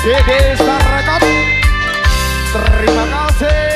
Jadi sarakat Terima kasih